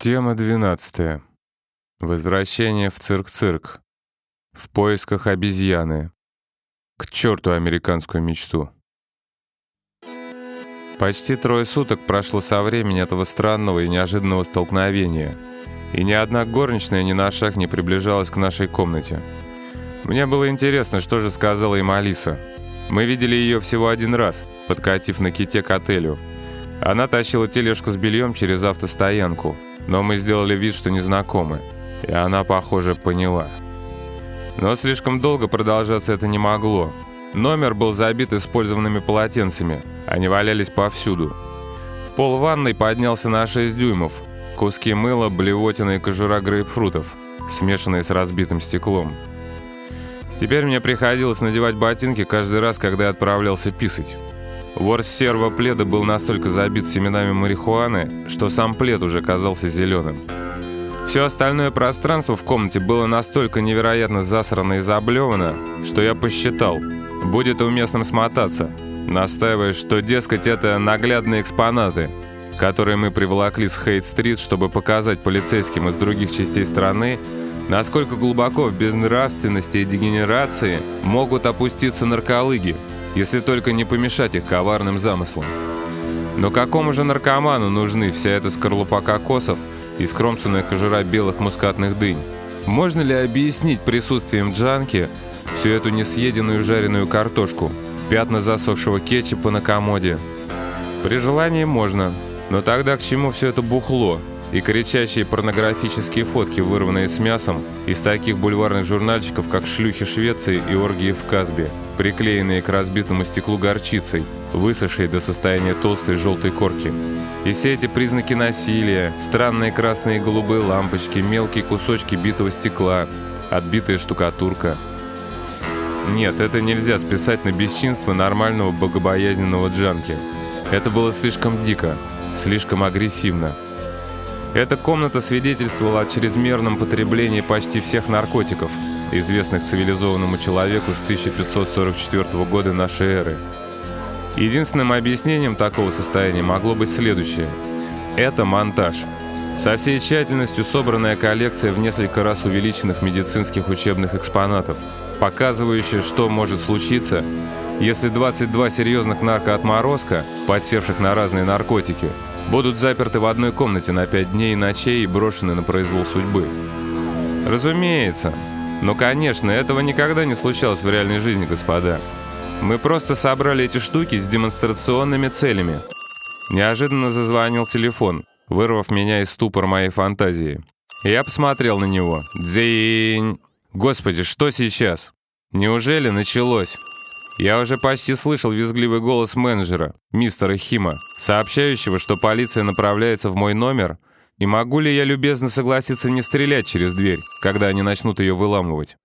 Тема 12. Возвращение в цирк-цирк. В поисках обезьяны. К черту американскую мечту. Почти трое суток прошло со времени этого странного и неожиданного столкновения, и ни одна горничная ни на шаг не приближалась к нашей комнате. Мне было интересно, что же сказала им Алиса. Мы видели ее всего один раз, подкатив на ките к отелю. Она тащила тележку с бельем через автостоянку – но мы сделали вид, что не знакомы, и она, похоже, поняла. Но слишком долго продолжаться это не могло. Номер был забит использованными полотенцами, они валялись повсюду. Пол ванной поднялся на 6 дюймов, куски мыла, блевотина и кожура грейпфрутов, смешанные с разбитым стеклом. Теперь мне приходилось надевать ботинки каждый раз, когда я отправлялся писать. Ворс серого пледа был настолько забит семенами марихуаны, что сам плед уже казался зеленым. Все остальное пространство в комнате было настолько невероятно засрано и заблевано, что я посчитал, будет уместным смотаться, настаивая, что, дескать, это наглядные экспонаты, которые мы приволокли с Хейт-стрит, чтобы показать полицейским из других частей страны, насколько глубоко в безнравственности и дегенерации могут опуститься нарколыги – если только не помешать их коварным замыслам. Но какому же наркоману нужны вся эта скорлупа кокосов и скромственная кожура белых мускатных дынь? Можно ли объяснить присутствием джанки всю эту несъеденную жареную картошку, пятна засохшего кетчупа на комоде? При желании можно, но тогда к чему все это бухло, и кричащие порнографические фотки, вырванные с мясом, из таких бульварных журнальчиков, как «Шлюхи Швеции» и «Оргии в Казбе», приклеенные к разбитому стеклу горчицей, высохшей до состояния толстой желтой корки. И все эти признаки насилия, странные красные и голубые лампочки, мелкие кусочки битого стекла, отбитая штукатурка. Нет, это нельзя списать на бесчинство нормального богобоязненного джанки. Это было слишком дико, слишком агрессивно. Эта комната свидетельствовала о чрезмерном потреблении почти всех наркотиков, известных цивилизованному человеку с 1544 года нашей эры. Единственным объяснением такого состояния могло быть следующее. Это монтаж. Со всей тщательностью собранная коллекция в несколько раз увеличенных медицинских учебных экспонатов, показывающая, что может случиться, если 22 серьезных наркоотморозка, подсевших на разные наркотики, будут заперты в одной комнате на пять дней и ночей и брошены на произвол судьбы. Разумеется. Но, конечно, этого никогда не случалось в реальной жизни, господа. Мы просто собрали эти штуки с демонстрационными целями. Неожиданно зазвонил телефон, вырвав меня из ступора моей фантазии. Я посмотрел на него. Дзинь! Господи, что сейчас? Неужели началось? Я уже почти слышал визгливый голос менеджера, мистера Хима, сообщающего, что полиция направляется в мой номер, и могу ли я любезно согласиться не стрелять через дверь, когда они начнут ее выламывать.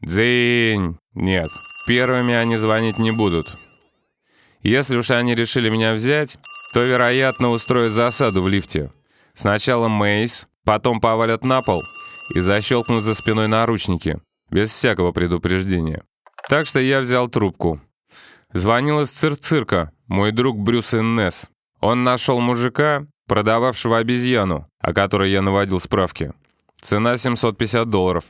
Дзинь! Нет, первыми они звонить не будут. Если уж они решили меня взять, то, вероятно, устроят засаду в лифте. Сначала Мейс, потом повалят на пол и защелкнут за спиной наручники, без всякого предупреждения. Так что я взял трубку. Звонил из цирк-цирка, мой друг Брюс Иннес. Он нашел мужика, продававшего обезьяну, о которой я наводил справки. Цена 750 долларов.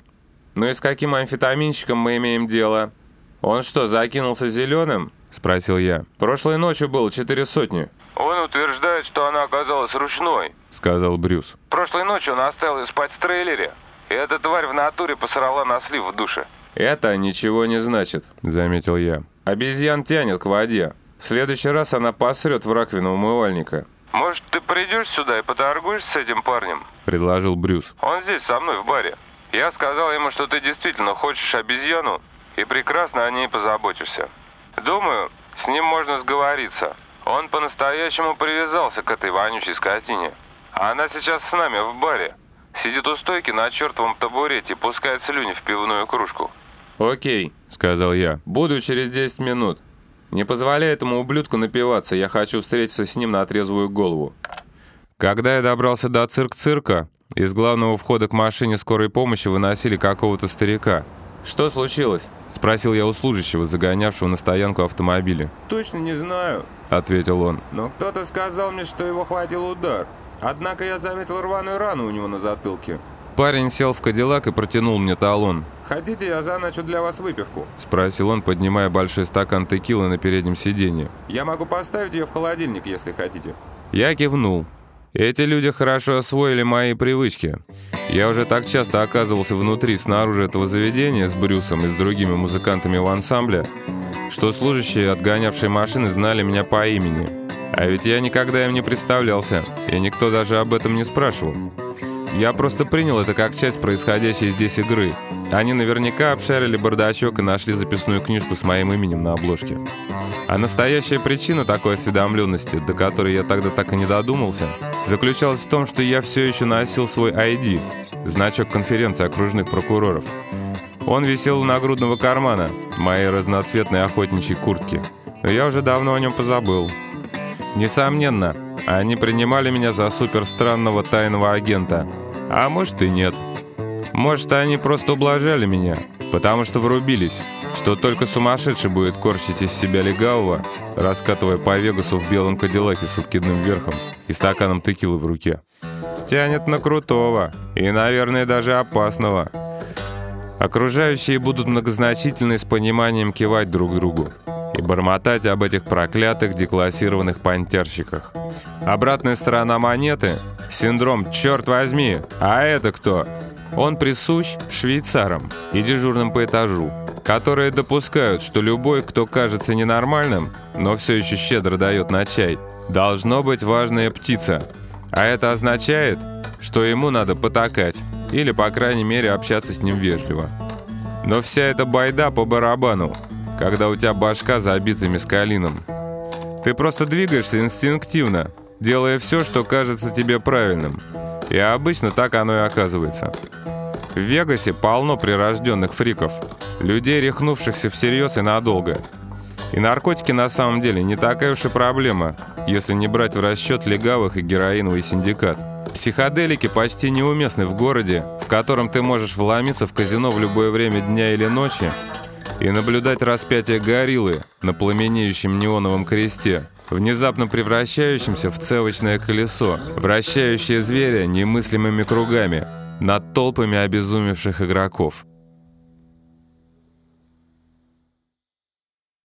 «Ну и с каким амфетаминщиком мы имеем дело?» «Он что, закинулся зеленым?» – спросил я. «Прошлой ночью было четыре сотни». «Он утверждает, что она оказалась ручной», – сказал Брюс. «Прошлой ночью он оставил спать в трейлере, и эта тварь в натуре посрала на слив в душе». «Это ничего не значит», — заметил я. «Обезьян тянет к воде. В следующий раз она посрет в раковину умывальника». «Может, ты придешь сюда и поторгуешь с этим парнем?» — предложил Брюс. «Он здесь со мной в баре. Я сказал ему, что ты действительно хочешь обезьяну и прекрасно о ней позаботишься. Думаю, с ним можно сговориться. Он по-настоящему привязался к этой вонючей скотине. А она сейчас с нами в баре. Сидит у стойки на чертовом табурете, пускает слюни в пивную кружку. «Окей», — сказал я. «Буду через 10 минут. Не позволяй этому ублюдку напиваться, я хочу встретиться с ним на трезвую голову». Когда я добрался до цирк-цирка, из главного входа к машине скорой помощи выносили какого-то старика. «Что случилось?» — спросил я у служащего, загонявшего на стоянку автомобиля. «Точно не знаю», — ответил он. «Но кто-то сказал мне, что его хватил удар. Однако я заметил рваную рану у него на затылке. Парень сел в кадиллак и протянул мне талон. «Хотите, я заначу для вас выпивку?» – спросил он, поднимая большой стакан текилы на переднем сиденье. «Я могу поставить ее в холодильник, если хотите». Я кивнул. Эти люди хорошо освоили мои привычки. Я уже так часто оказывался внутри, снаружи этого заведения с Брюсом и с другими музыкантами в ансамбле, что служащие, отгонявшие машины, знали меня по имени. А ведь я никогда им не представлялся, и никто даже об этом не спрашивал. Я просто принял это как часть происходящей здесь игры. Они наверняка обшарили бардачок и нашли записную книжку с моим именем на обложке. А настоящая причина такой осведомленности, до которой я тогда так и не додумался, заключалась в том, что я все еще носил свой ID, значок конференции окружных прокуроров. Он висел у нагрудного кармана моей разноцветной охотничьей куртки, но я уже давно о нем позабыл. Несомненно, они принимали меня за суперстранного тайного агента – а может и нет. Может, они просто ублажали меня, потому что врубились, что только сумасшедший будет корчить из себя легавого, раскатывая по Вегасу в белом кадиллаке с откидным верхом и стаканом текилы в руке. Тянет на крутого и, наверное, даже опасного. Окружающие будут многозначительно с пониманием кивать друг другу и бормотать об этих проклятых деклассированных понтерщиках. Обратная сторона монеты — Синдром «Черт возьми! А это кто?» Он присущ швейцарам и дежурным по этажу, которые допускают, что любой, кто кажется ненормальным, но все еще щедро дает на чай, должно быть важная птица. А это означает, что ему надо потакать, или, по крайней мере, общаться с ним вежливо. Но вся эта байда по барабану, когда у тебя башка забита мескалином. Ты просто двигаешься инстинктивно, делая все, что кажется тебе правильным. И обычно так оно и оказывается. В Вегасе полно прирожденных фриков, людей, рехнувшихся всерьез и надолго. И наркотики на самом деле не такая уж и проблема, если не брать в расчет легавых и героиновый синдикат. Психоделики почти неуместны в городе, в котором ты можешь вломиться в казино в любое время дня или ночи и наблюдать распятие гориллы на пламенеющем неоновом кресте, внезапно превращающемся в целочное колесо, вращающее зверя немыслимыми кругами над толпами обезумевших игроков.